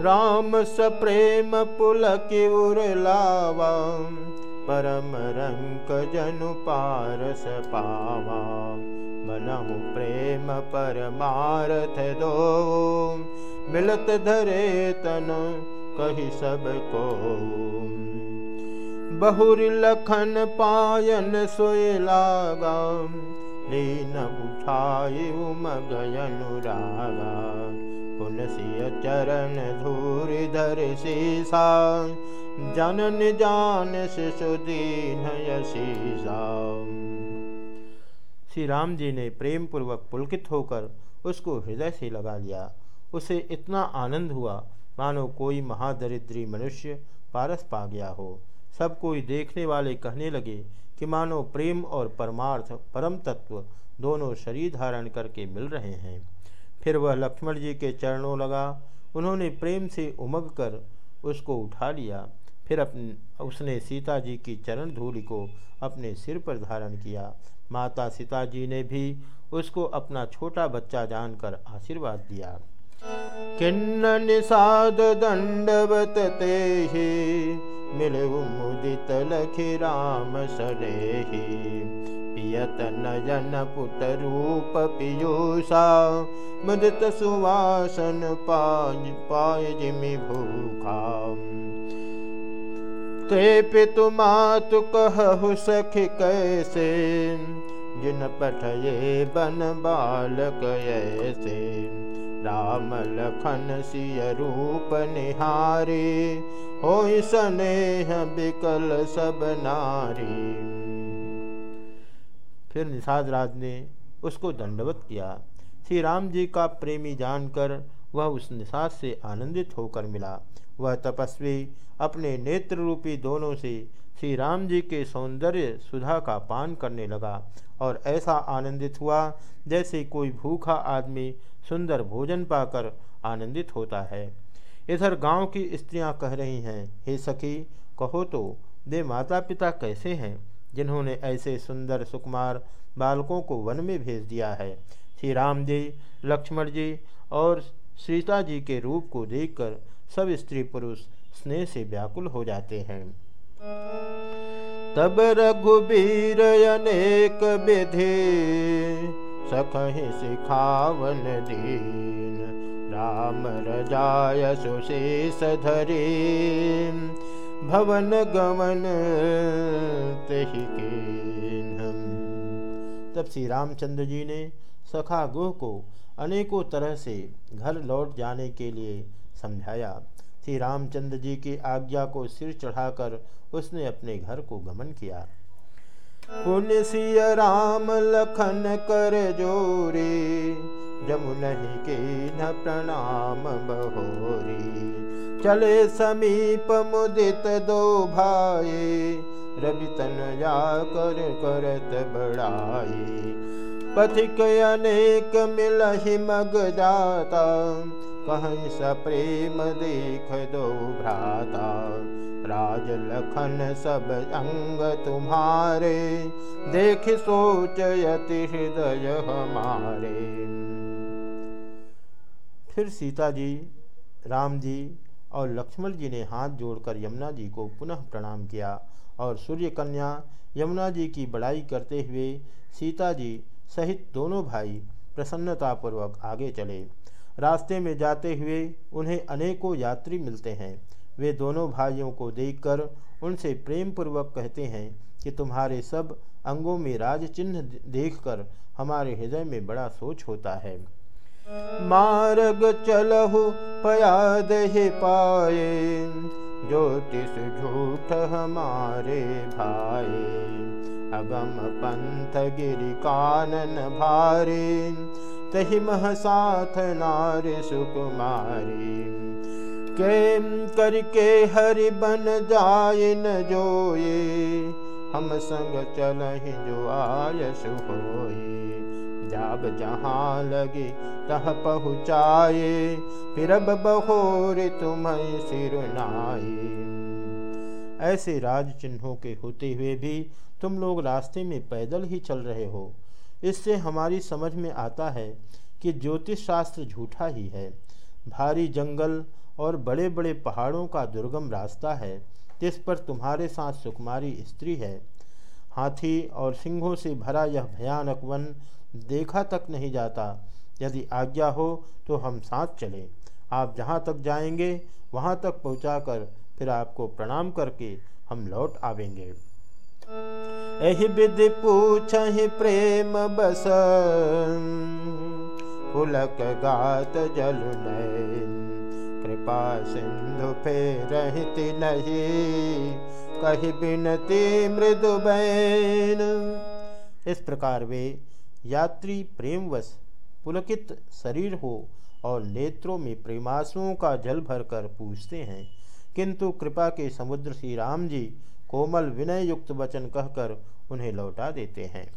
राम पुलक उरलावा परम रंक जनु पारस पावा। मनहु प्रेम परमारथ दो मिलत धरे तन कही सब को। बहुर लखन पायन सोय लागा लीन उठाई उमग अनुरागा। पुनसिय चरण धूर धर शीसा जनन जान शिशु दीन यशीसा श्री राम जी ने प्रेम पूर्वक पुलकित होकर उसको हृदय से लगा लिया। उसे इतना आनंद हुआ, मानो कोई महादरिद्री मनुष्य पारस पा गया हो। सब कोई देखने वाले कहने लगे कि मानो प्रेम और परमार्थ, परम तत्व दोनों शरीर धारण करके मिल रहे हैं। फिर वह लक्ष्मण जी के चरणों लगा। उन्होंने प्रेम से उमग कर उसको उठा लिया। फिर अपने उसने सीता जी की चरण धूलि को अपने सिर पर धारण किया। माता सीता जी ने भी उसको अपना छोटा बच्चा जानकर आशीर्वाद दिया। किन्न निषाद दंडवत ते मिलऊ मुदित लखि राम सरेही। पियत नयन पुत रूप पीयूषा मुदित सुवासन पाय पाय जिमि ते पितु मातु कहु सखि कैसे जिन पठये बन बालक ऐसे। राम लखन सिय रूप निहारे हो स्नेह बिकल सब नारी फिर निषाद राज ने उसको दंडवत किया। श्री राम जी का प्रेमी जानकर वह उस निषाद से आनंदित होकर मिला। वह तपस्वी अपने नेत्र रूपी दोनों से श्री राम जी के सौंदर्य सुधा का पान करने लगा और ऐसा आनंदित हुआ जैसे कोई भूखा आदमी सुंदर भोजन पाकर आनंदित होता है। इधर गाँव की स्त्रियाँ कह रही हैं, हे सखी, कहो तो दे माता पिता कैसे हैं? जिन्होंने ऐसे सुंदर सुकुमार बालकों को वन में भेज दिया है। श्री राम जी, लक्ष्मण जी और सीता जी के रूप को देखकर सब स्त्री पुरुष स्नेह से व्याकुल हो जाते हैं। तब रघुबीर अनेक विधि सिखावन दीन, राम रजाय सुशेष धरे। भवन गमन तही के तब श्री रामचंद्र जी ने सखा गुह को अनेकों तरह से घर लौट जाने के लिए समझाया। श्री रामचंद्र जी की आज्ञा को सिर चढ़ाकर उसने अपने घर को गमन किया। पुण्य सिय राम लखन कर जोरे, जमुनहि के न प्रणाम बहोरी। चले समीप मुदित दो भाई, रवि तन जा कर करत बड़ाई। पथिक अनेक मिलहि मग जाता कहीं स प्रेम देख दो भ्राता। राज लखन सब अंग तुम्हारे, देख सोच यति हृदय हमारे। फिर सीता जी, राम जी और लक्ष्मण जी ने हाथ जोड़कर यमुना जी को पुनः प्रणाम किया और सूर्य कन्या यमुना जी की बड़ाई करते हुए सीता जी सहित दोनों भाई प्रसन्नतापूर्वक आगे चले। रास्ते में जाते हुए उन्हें अनेकों यात्री मिलते हैं। वे दोनों भाइयों को देखकर उनसे प्रेम पूर्वक कहते हैं कि तुम्हारे सब अंगों में राज चिन्ह देखकर हमारे हृदय में बड़ा सोच होता है। मार्ग चलहु पयाद ही पाए ज्योतिष झूठ हमारे भाई अगम पंथ गिरि कानन भारे, तहि मह साथ नार सुकुमारी। के करके हरि बन जाय न जोए, हम संग चल जो आयस होए। जाब जहाँ लगे तह पहुँचाए। फिर अब बहोर तुम्हें सिरनाए ऐसे राज चिन्हों के होते हुए भी तुम लोग रास्ते में पैदल ही चल रहे हो। इससे हमारी समझ में आता है कि ज्योतिष शास्त्र झूठा ही है। भारी जंगल और बड़े बड़े पहाड़ों का दुर्गम रास्ता है। जिस पर तुम्हारे साथ सुकुमारी स्त्री है। हाथी और सिंहों से भरा यह भयानक वन देखा तक नहीं जाता। यदि आज्ञा हो तो हम साथ चलें। आप जहाँ तक जाएँगे, वहाँ तक पहुँचाकर फिर आपको प्रणाम करके हम लौट आवेंगे। विधि पूछ प्रेम बस पुलक गात जल कृपा सिंधु फेर नहीं, कही बिनती मृदु बैन। इस प्रकार वे यात्री प्रेमवश पुलकित शरीर हो और नेत्रों में प्रेमासुओं का जल भरकर पूछते हैं। किंतु कृपा के समुद्र श्री राम जी कोमल विनय युक्त वचन कहकर उन्हें लौटा देते हैं।